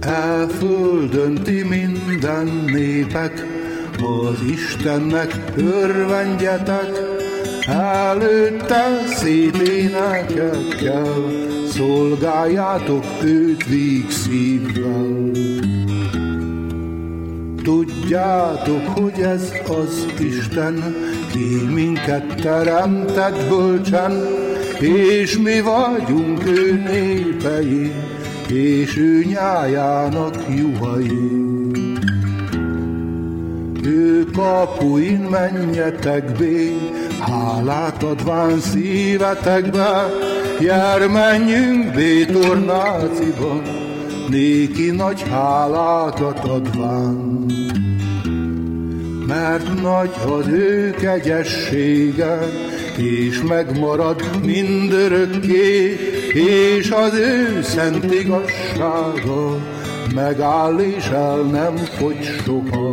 Elföldönti minden népek, az Istennek örvendjetek, előtte szép énekekkel, szolgáljátok őt vígszívvel. Tudjátok, hogy ez az Isten, ki minket teremtett bölcsen, és mi vagyunk ő népei, és ő nyájának juhai. Ő kapuin menjetek bé, hálát adván szívetekbe, jár menjünk Bétornáciba, néki nagy hálákat adván. Mert nagy az ő kegyessége, és megmarad mindörökké, és az ő szent igazsága megáll és el nem fogy soha.